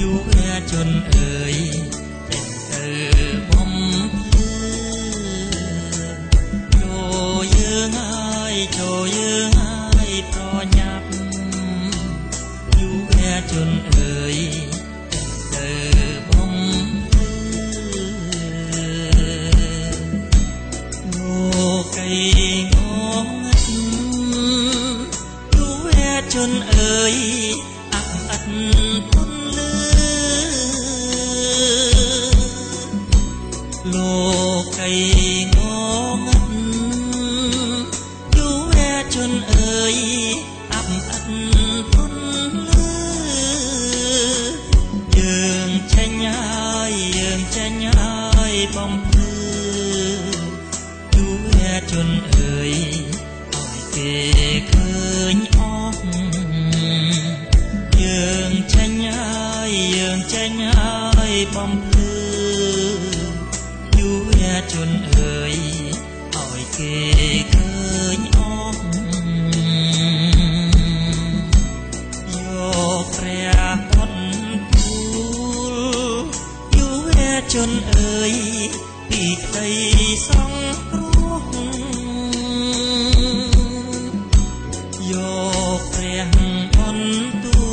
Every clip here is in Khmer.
យូរជន់អើយតែទៅបំភ្លឺចូលយើងហើយចូលយើងហើយប្រញាប់យូរជន់អើយតែទៅបំភ្លឺលោកឯងងឹតយូរជន់អើយអាក់អិត ពន្ជន់អើយពីក្តីសង្គ្រោះយកព្រះអត់ទូ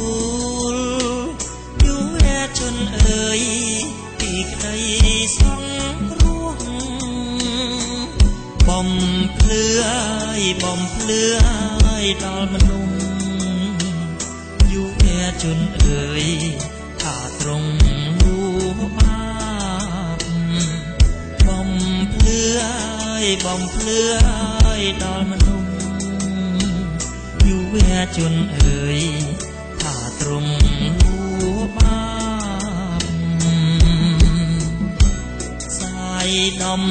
លយូរជន់អើយពីក្តីសង្គ្រោះបំភ្លឺហើយបំភ្លឺហើយដល់មនុស្សយូរជន់អើយថាត្រង់លួ យបំភ្លឺហើយដល់មនុស្សយូរជន់អើយថាត្រង់លួបាបសាយដំ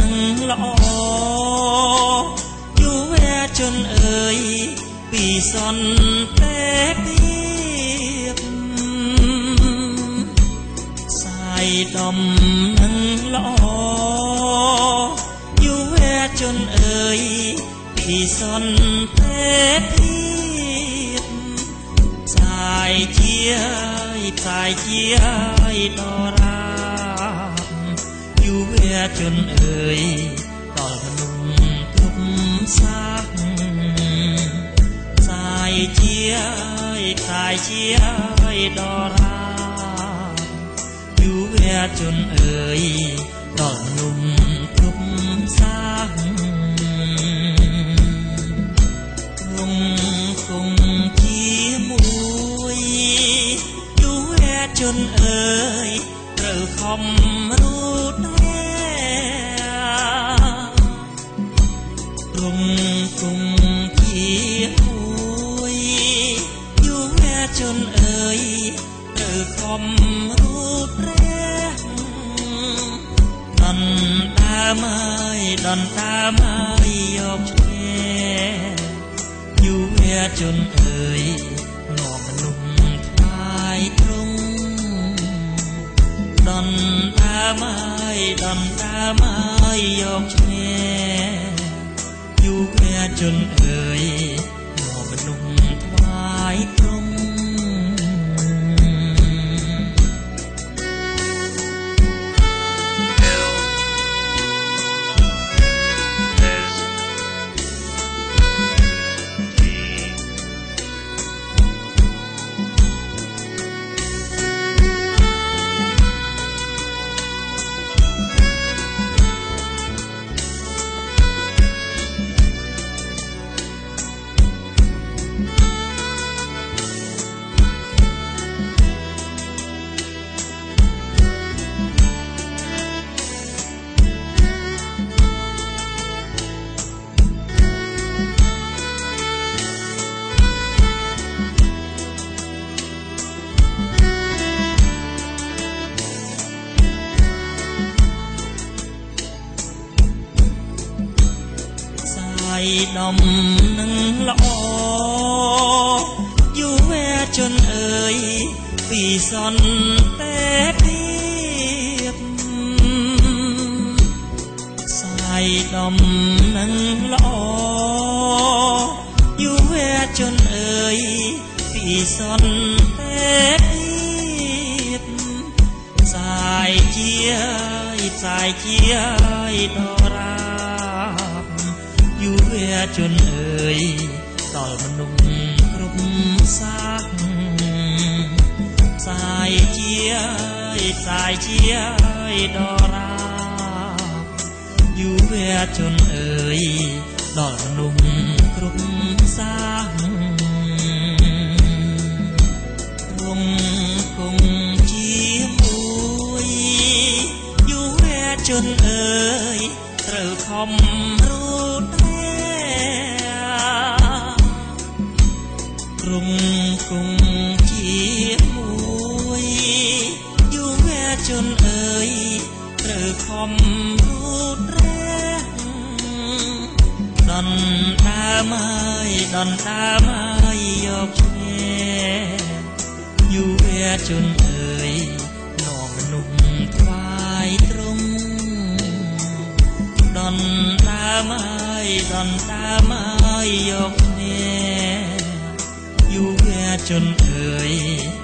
នឹងល្អយូរជន់អើយពីសន្តិភាពសាយដំនឹងល្អយូរ ជន់អើយពីសន្តិភាពសាយជាសាយជាដរាបយូរជន់អើយដល់មនុស្សគ្រប់សាសសាយជាសាយជាដរាបយូរជន់អើយដល់មនុស្ស ន់អើយត្រូវខំរូតរងគង់ជាមួយយូរជន់អើយត្រូវខំរូតរះដន ដើមហើយដនដើមហើយយកឈ្នះយូរជន់អើយនាំមនុស្សថ្វាយទ្រង់ដនដើមហើយដនដើមហើយយកឈ្នះយូរជន់អើយ ដំនឹងល្អយូវែជនអើយពីសន្តិភាពសាយដំនឹងល្អយូវែជនអើយពីសន្តិភាពសាយជាសាយជាដរាប យូវែជនអើយដល់មនុស្សគ្រប់សាខសាយជាសាយជាដរាបយូវែជនអើយដល់មនុស្សគ្រប់សាខវងគង់ជាមួយយូវែជនអើយត្រូវខំរូត រែក្រុមគង់ជាមួយយូវែជនអើយត្រូវខំរូតរែដនដើមហើយដនដើមហើយយកឈ្នះយូវែជនអើយនាំមនុស្សថ្វាយត្រង់ដនដើមហើយដនដើមហើយយកឈ្នះ យូវែ